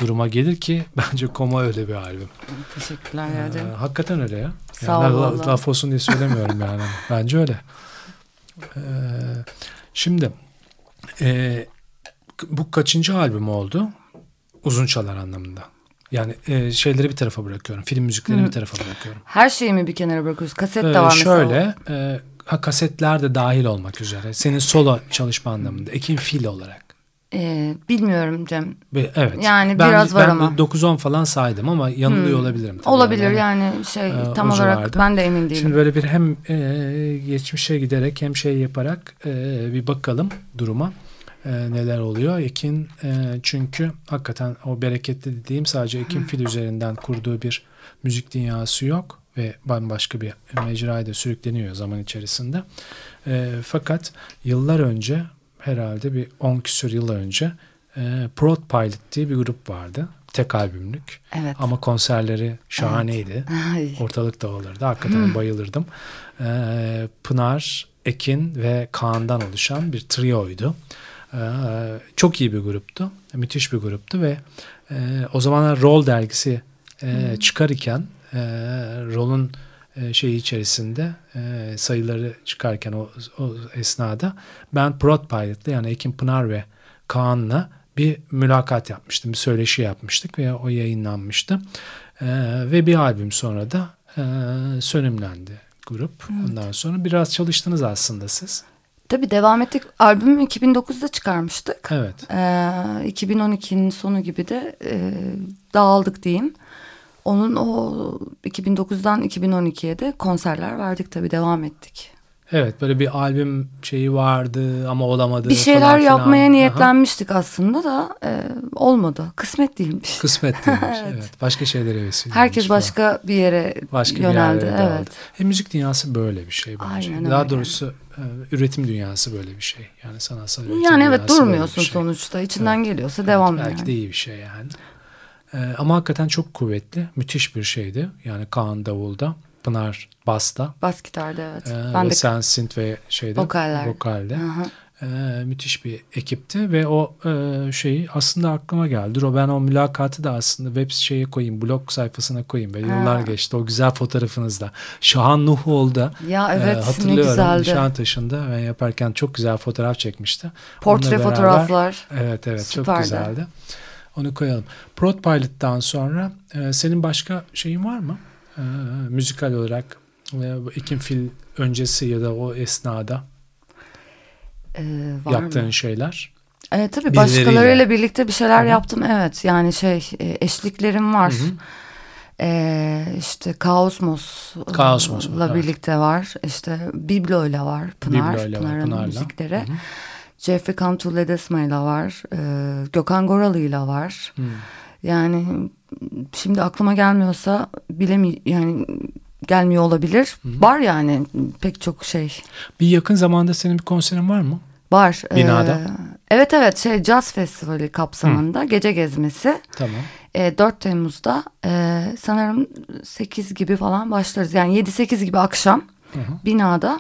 duruma gelir ki bence Koma öyle bir albüm. Teşekkürler Ee, Yelcem. hakikaten öyle ya. Sağ ol Yani la- laf olsun diye söylemiyorum yani. Bence öyle. Ee, şimdi e, bu kaçıncı albüm oldu? Uzun çalar anlamında. Yani e, şeyleri bir tarafa bırakıyorum. Film müziklerini Hı. bir tarafa bırakıyorum. Her şeyi mi bir kenara bırakıyoruz? Kaset Ee, de var mesela. şöyle e, kasetler de dahil olmak üzere. Senin solo çalışma anlamında. Ekin Fil olarak. Ee, bilmiyorum Cem. Ve- Evet. Yani ben, biraz var ben ama. 9-10 falan saydım ama yanılıyor Hmm. olabilirim. tabii Olabilir yani. yani şey Ee, tam olarak civarda. ben de emin değilim. Şimdi böyle bir hem e, geçmişe giderek hem şey yaparak e, bir bakalım duruma e, neler oluyor. Ekin e, çünkü hakikaten o bereketli dediğim sadece Ekin Fil üzerinden kurduğu bir müzik dünyası yok ve bambaşka bir mecraya da sürükleniyor zaman içerisinde. E, fakat yıllar önce herhalde bir 10 küsur yıl önce e, Prod Pilot diye bir grup vardı. Tek albümlük evet. ama konserleri şahaneydi. Ay, Ortalık dağılırdı. Hakikaten bayılırdım. Ee, Pınar, Ekin ve Kaan'dan oluşan bir trioydu. Ee, çok iyi bir gruptu. Müthiş bir gruptu ve e, o zamanlar Roll dergisi e, çıkar iken e, Roll'un e, şeyi içerisinde e, sayıları çıkarken o, o esnada ben Prod Pilot'la yani Ekin Pınar ve Kaan'la bir mülakat yapmıştım. Bir söyleşi yapmıştık ve o yayınlanmıştı. Ee, ve bir albüm sonra da e, sönümlendi grup. Ondan sonra biraz çalıştınız aslında siz. Tabii devam ettik. Albümü 2009'da çıkarmıştık. Evet. Ee, 2012'nin sonu gibi de e, dağıldık diyeyim. Onun o 2009'dan 2012'ye de konserler verdik tabii devam ettik. Evet böyle bir albüm şeyi vardı ama olamadı. Bir şeyler falan yapmaya Aha. niyetlenmiştik aslında da e, olmadı. Kısmet değilmiş. Kısmet değilmiş. Evet. evet. Başka şeylere vesile. Herkes falan. başka bir yere başka bir yöneldi. dağıldı. evet. E, müzik dünyası böyle bir şey bence. Aynen Daha öyle. doğrusu e, üretim dünyası böyle bir şey. Yani sanatsal üretim Yani evet bir durmuyorsun şey. sonuçta. İçinden Evet. geliyorsa Evet, devam Belki yani. de iyi bir şey yani. Ee, ama hakikaten çok kuvvetli. Müthiş bir şeydi. Yani Kaan Davul'da, Pınar Bas'ta. Bas gitarda evet. Ee, ben ve de sen synth ve şeyde Vokaller. vokalde. Ee, müthiş bir ekipti ve o e, şeyi aslında aklıma geldi. O ben o mülakatı da aslında web şeye koyayım, blog sayfasına koyayım ve Ha. yıllar geçti o güzel fotoğrafınızda. Şahan Nuhoğlu'da Ya e, evet ne hatırlıyorum güzeldi. Nişantaşı'nda ben yaparken çok güzel fotoğraf çekmişti. Portre beraber- fotoğraflar. Evet evet çok Süperdi. güzeldi. Onu koyalım. Prod Pilot'tan sonra e, senin başka şeyin var mı? E, müzikal olarak e, bu Ekim Fil öncesi ya da o esnada Ee, var yaptığın mı? şeyler. Evet tabii başkalarıyla birlikte bir şeyler Hı hı. yaptım evet. Yani şey e, eşliklerim var. Hı hı. Ee, işte Kaosmos'la Kaosmos var, evet. birlikte var. İşte Biblo'yla var Pınar. Pınar'ın Pınar'la. müzikleri. Hı hı. Jeffrey Cantu Ledesma'yla var. Ee, Gökhan Goralı'yla var. Hı. Yani şimdi aklıma gelmiyorsa bilemi yani gelmiyor olabilir. Hı hı. Var yani pek çok şey. Bir yakın zamanda senin bir konserin var mı? Var. Binada. Ee, evet evet şey Jazz Festivali kapsamında gece gezmesi. Tamam. E, 4 Temmuz'da e, sanırım 8 gibi falan başlarız. Yani 7-8 gibi akşam Hı hı. binada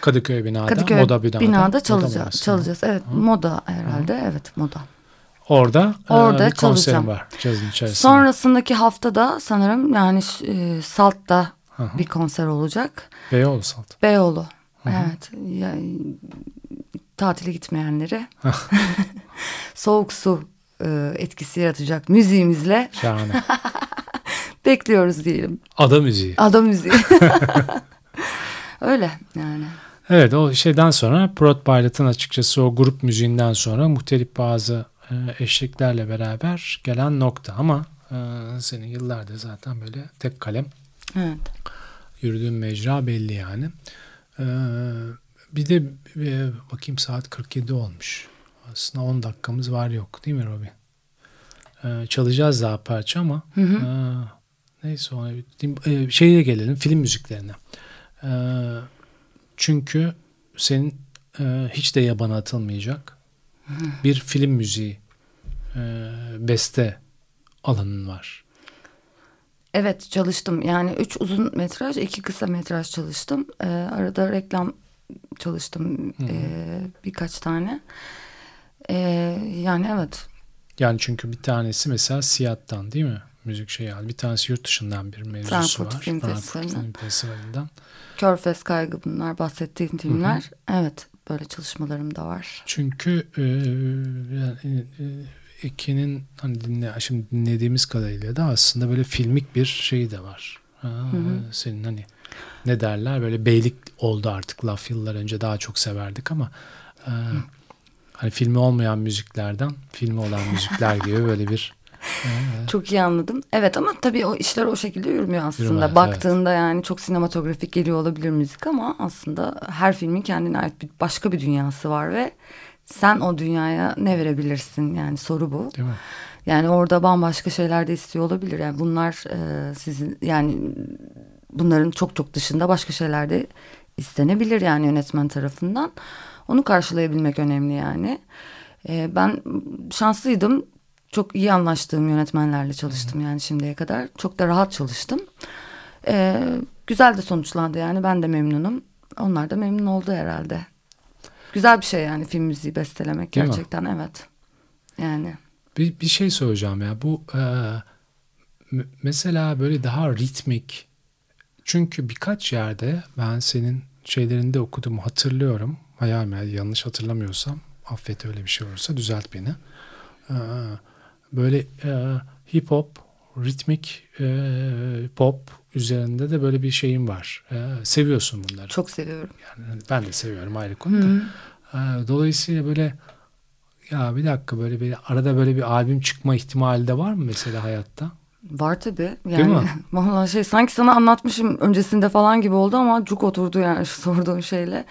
Kadıköy binada, Kadıköy moda binada. binada Moda çalacağız. burası. çalacağız. Evet moda herhalde. Evet moda. Orada, e, Orada bir konserin çalacağım. var cazın içerisinde. Sonrasındaki haftada sanırım yani e, Salt'ta Hı hı. bir konser olacak. Beyoğlu Salt. Beyoğlu. hı. Evet. Ya, tatile gitmeyenleri soğuk su e, etkisi yaratacak müziğimizle Şahane. bekliyoruz diyelim. Ada müziği. Ada müziği. Öyle yani. Evet o şeyden sonra Prot Pilot'ın açıkçası o grup müziğinden sonra muhtelif bazı e, eşliklerle beraber gelen nokta ama e, senin yıllardır zaten böyle tek kalem Evet. yürüdüğün mecra belli yani. E, bir de bakayım saat 47 olmuş. Aslında 10 dakikamız var yok değil mi Robi? Çalacağız daha parça ama Hı hı. neyse ona şeye gelelim film müziklerine. E, çünkü senin e, hiç de yabana atılmayacak bir film müziği e, beste alanın var. Evet çalıştım. Yani üç uzun metraj, iki kısa metraj çalıştım. Ee, arada reklam çalıştım ee, birkaç tane. Ee, yani evet. Yani çünkü bir tanesi mesela Siyat'tan değil mi? Müzik şeyi aldı. Bir tanesi yurt dışından bir mevzusu Frankfurt var. Film Frankfurt. Film Festivali'nden. Körfez Kaygı bunlar bahsettiğim filmler. Evet böyle çalışmalarım da var. Çünkü e, yani, e, Ekin'in hani dinle, şimdi dinlediğimiz kadarıyla da aslında böyle filmik bir şeyi de var. Ha, hı. Senin hani ne derler böyle beylik oldu artık laf yıllar önce daha çok severdik ama e, hani filmi olmayan müziklerden filmi olan müzikler gibi böyle bir Çok iyi anladım. Evet ama tabii o işler o şekilde yürümüyor aslında. Yürümez, Baktığında yani çok sinematografik geliyor olabilir müzik ama aslında her filmin kendine ait bir başka bir dünyası var ve sen o dünyaya ne verebilirsin yani soru bu. değil mi? Yani orada bambaşka şeyler de istiyor olabilir. Yani bunlar e, sizin yani bunların çok çok dışında başka şeyler de istenebilir yani yönetmen tarafından. Onu karşılayabilmek önemli yani. E, ben şanslıydım. Çok iyi anlaştığım yönetmenlerle çalıştım yani şimdiye kadar. Çok da rahat çalıştım. E, güzel de sonuçlandı yani ben de memnunum. Onlar da memnun oldu herhalde. Güzel bir şey yani film müziği bestelemek Değil mi? gerçekten evet. Yani. Bir, bir şey söyleyeceğim ya bu e, mesela böyle daha ritmik çünkü birkaç yerde ben senin şeylerinde okudum hatırlıyorum hayal meyal yanlış hatırlamıyorsam affet öyle bir şey olursa düzelt beni E, böyle e, hip hop ritmik e, pop üzerinde de böyle bir şeyin var E, seviyorsun bunları Çok seviyorum. yani ben de seviyorum ayrı konu da. Hı. Ee, Dolayısıyla böyle ya bir dakika böyle bir arada böyle bir albüm çıkma ihtimali de var mı mesela hayatta? Var tabii. Değil Yani mi? vallahi şey sanki sana anlatmışım öncesinde falan gibi oldu ama cuk oturdu yani şu sorduğun şeyle.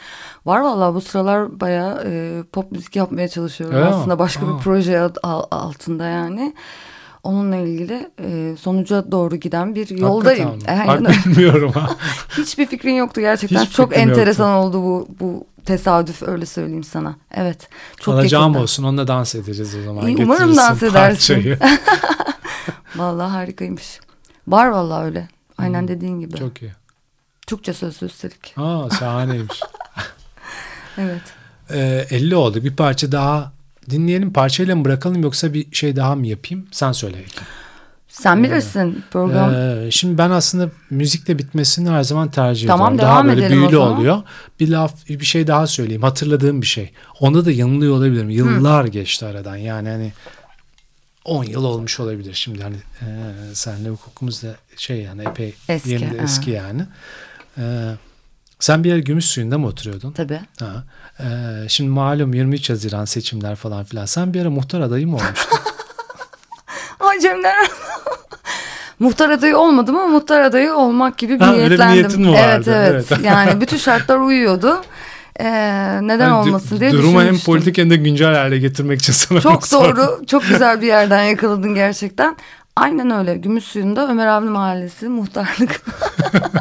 Var vallahi bu sıralar bayağı e, pop müzik yapmaya çalışıyorum. Öyle mi? Aslında başka Aa. bir proje altında yani. Onunla ilgili e, sonuca doğru giden bir yoldayım. Hakikaten mi? Aynen Bak bilmiyorum ha. Hiçbir fikrin yoktu gerçekten. Hiç çok enteresan oldu bu bu tesadüf öyle söyleyeyim sana. Evet. Çok Alacağım yakında. olsun onunla dans edeceğiz o zaman. İyi, umarım dans edersin. Vallahi harikaymış. Var vallahi öyle. Aynen Hmm. dediğin gibi. Çok iyi. Türkçe sözlü üstelik. Aa şahaneymiş. Evet. Ee, 50 oldu. Bir parça daha dinleyelim. Parçayla mı bırakalım yoksa bir şey daha mı yapayım? Sen söyle. Ekin. Sen bilirsin program. Ee, şimdi ben aslında müzikle bitmesini her zaman tercih Tamam, ediyorum. devam daha böyle büyülü oluyor. Bir laf, bir şey daha söyleyeyim. Hatırladığım bir şey. Onda da yanılıyor olabilirim. Yıllar geçti aradan. Yani hani 10 yıl olmuş olabilir şimdi hani e, senle hukukumuz da şey yani epey Eski, yeni de ha. eski yani. E, sen bir yer gümüş suyunda mı oturuyordun? Tabii. Ha. E, şimdi malum 23 Haziran seçimler falan filan. Sen bir ara muhtar adayı mı olmuştun? Cemler. muhtar adayı olmadım ama muhtar adayı olmak gibi bir Ha, öyle bir niyetlendim. niyetin mi evet, vardı? evet Evet. yani bütün şartlar uyuyordu. Ee, neden Yani olmasın diye Durumu hem politik hem de güncel hale getirmek için sana Çok sordum. doğru. Çok güzel bir yerden yakaladın gerçekten. Aynen öyle. Gümüşsuyu'nda Ömer Avni Mahallesi muhtarlık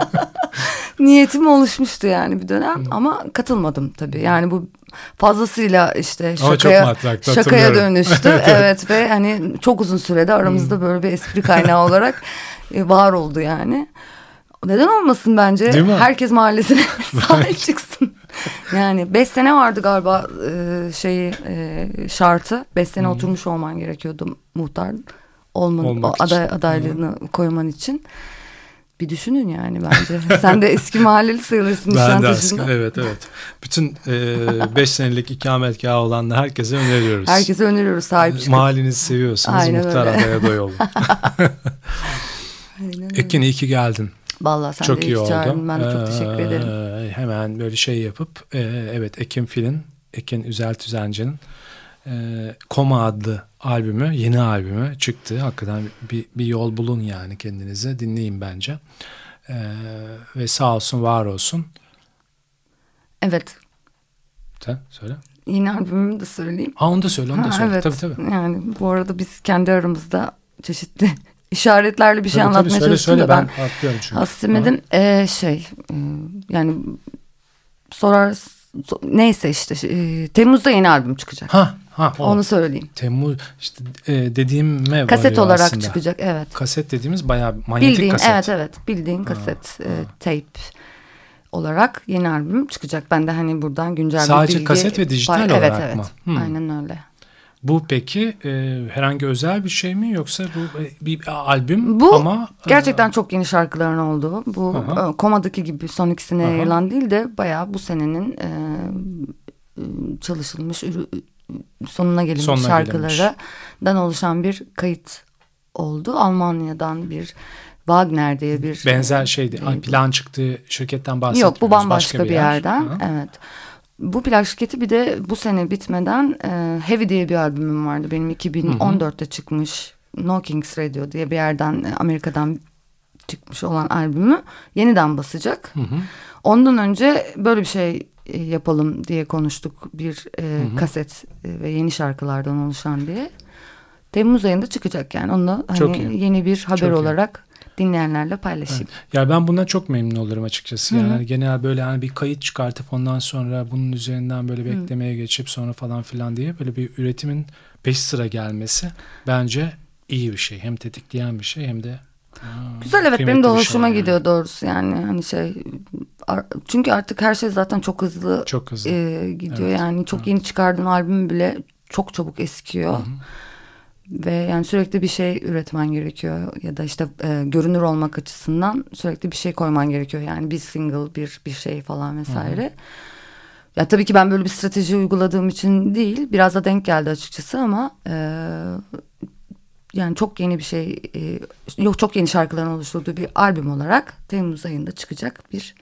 niyetim oluşmuştu yani bir dönem ama katılmadım tabii. Yani bu fazlasıyla işte şakaya şakaya dönüştü. evet ve hani çok uzun sürede aramızda böyle bir espri kaynağı olarak e, var oldu yani. Neden olmasın bence? Herkes mahallesine sahip çıksın. Yani beş sene vardı galiba e, şeyi e, şartı. Beş sene oturmuş olman gerekiyordu muhtar olman, Olmak o için. aday, adaylığını koyman için. bir düşünün yani bence. Sen de eski mahalleli sayılırsın Ben de eski, evet evet. Bütün 5 senelik ikametgahı olan herkese öneriyoruz. Herkese öneriyoruz sahip çıkın. Mahallenizi seviyorsanız Aynen muhtar öyle. adaya doy olun. Ekin iyi ki geldin. Vallahi sen çok de iyi oldu. çağırdın. Ben de çok Ee, teşekkür ederim. Hemen böyle şey yapıp e, evet Ekin Fil'in Ekin Üzel Tüzenci'nin e, Koma adlı albümü yeni albümü çıktı. Hakikaten bir, bir yol bulun yani kendinize dinleyin bence. E, ve sağ olsun var olsun. Evet. Sen söyle. Yeni albümümü de söyleyeyim. Ha onu da söyle onu da Ha, söyle. evet. Tabii tabii. Yani bu arada biz kendi aramızda çeşitli işaretlerle bir şey Tabii, tabii, anlatmaya söyle, çalıştım söyle. da ben, atlıyorum çünkü. Ee, şey e, yani sorar so- neyse işte e, Temmuz'da yeni albüm çıkacak. Ha ha o. Onu söyleyeyim. Temmuz işte e, dediğime Kaset olarak aslında. çıkacak evet. Kaset dediğimiz bayağı manyetik Bildiğin kaset. evet evet bildiğin kaset e, tape olarak yeni albüm çıkacak. Ben de hani buradan güncel Sadece bir bilgi kaset ve dijital evet, olarak evet. mı? Hmm. Aynen öyle. Bu peki e, herhangi özel bir şey mi yoksa bu e, bir albüm Bu ama e, Gerçekten çok yeni şarkıların olduğu. Bu Aha. e, Koma'daki gibi son ikisine Aha. yayılan değil de bayağı bu senenin e, e, çalışılmış ürü- sonuna gelinmiş Sonuna şarkılardan oluşan bir kayıt oldu. Almanya'dan bir Wagner diye bir benzer şeydi. e, Hani plan çıktığı şirketten bahsetmiyoruz. Yok bu bambaşka bir, yer. yerden. Aha. Evet. Bu plak şirketi bir de bu sene bitmeden e, Heavy diye bir albümüm vardı. Benim 2014'te çıkmış No Kings Radio diye bir yerden e, Amerika'dan çıkmış olan albümü yeniden basacak. Hı hı. Ondan önce böyle bir şey e, yapalım diye konuştuk. Bir e, kaset e, ve yeni şarkılardan oluşan diye. Temmuz ayında çıkacak yani. Onu da hani iyi. yeni bir haber Çok iyi. olarak dinleyenlerle paylaşayım. Ya ben bundan çok memnun olurum açıkçası. Hı hı. Yani hani genel böyle hani bir kayıt çıkartıp ondan sonra bunun üzerinden böyle beklemeye geçip sonra falan filan diye böyle bir üretimin peş sıra gelmesi bence iyi bir şey. Hem tetikleyen bir şey hem de aa, Güzel evet benim de şey hoşuma yani. gidiyor doğrusu yani hani şey çünkü artık her şey zaten çok hızlı Çok hızlı. e, gidiyor. Evet, yani çok yeni çıkardığın albüm bile çok çabuk eskiyor. Ve yani sürekli bir şey üretmen gerekiyor ya da işte e, görünür olmak açısından sürekli bir şey koyman gerekiyor. Yani bir single bir bir şey falan vesaire. Ya tabii ki ben böyle bir strateji uyguladığım için değil biraz da denk geldi açıkçası ama e, yani çok yeni bir şey e, yok çok yeni şarkıların oluşturduğu bir albüm olarak Temmuz ayında çıkacak bir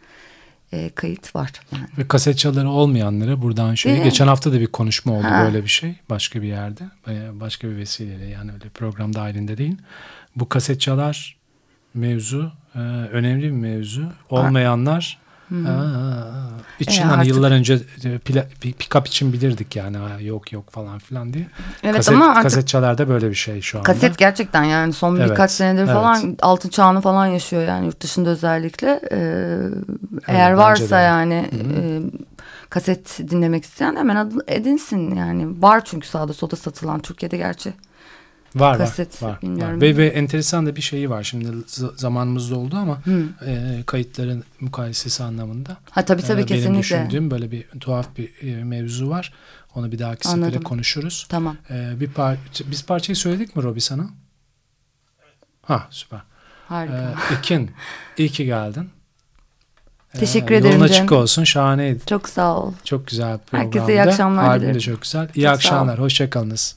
e, kayıt var yani. Ve kaset çaları olmayanlara buradan şöyle Ee? geçen hafta da bir konuşma oldu Ha. böyle bir şey başka bir yerde Bayağı başka bir vesileyle yani öyle program dahilinde değil. Bu kaset çalar mevzu e, önemli bir mevzu. Olmayanlar aa, için E, hani artık- yıllar önce e, pick-up için bilirdik yani ha, yok yok falan filan diye. Evet kaset, ama artık kaset çalar böyle bir şey şu anda. kaset gerçekten yani son Evet, birkaç senedir evet. falan altın çağını falan yaşıyor yani yurt dışında özellikle. E, eğer bence varsa yani e, kaset dinlemek isteyen hemen edinsin yani. Var çünkü sağda solda satılan Türkiye'de gerçi. Var Kaset, var, bilmiyorum. var. Ve, ve enteresan da bir şeyi var. Şimdi zamanımızda oldu ama Hı. e, kayıtların mukayesesi anlamında. Ha tabii tabii Ee, Benim kesinlikle. düşündüğüm böyle bir tuhaf bir e, mevzu var. Onu bir dahaki sefere Anladım. konuşuruz. Tamam. Ee, bir par biz parçayı söyledik mi Robi sana? Ha süper. Harika. Ee, Ekin iyi ki geldin. Ee, Teşekkür ederim Yolun açık olsun. Şahaneydi. Çok sağ ol. Çok güzel bir programdı. Herkese iyi akşamlar Albüm de dilerim. çok güzel. İyi Çok akşamlar. Hoşçakalınız.